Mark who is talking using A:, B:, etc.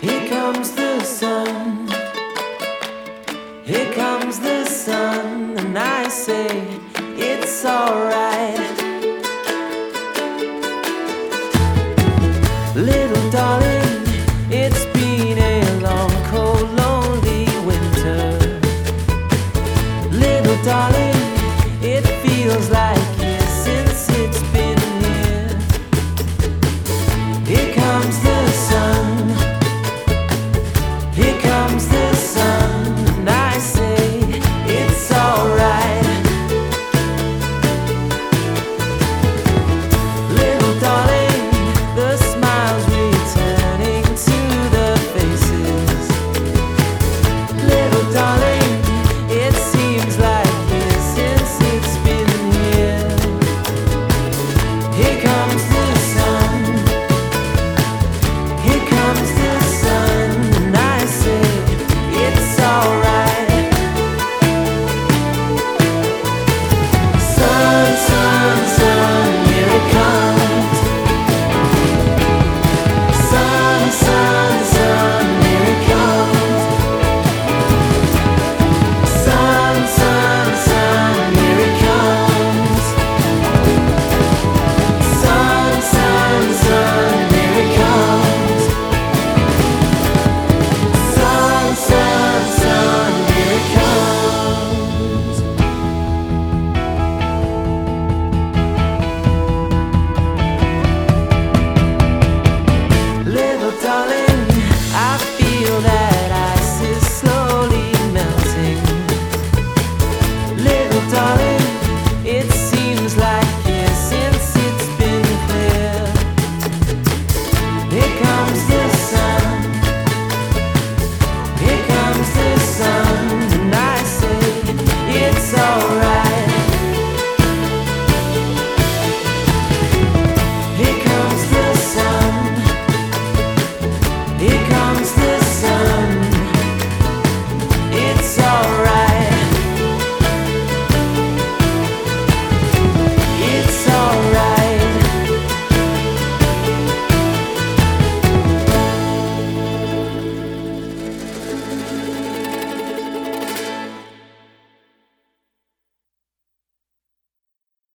A: Here comes the sun. Here comes the sun, and I say it's alright. Little darling, it's been a long, cold, lonely winter. Little darling. He inside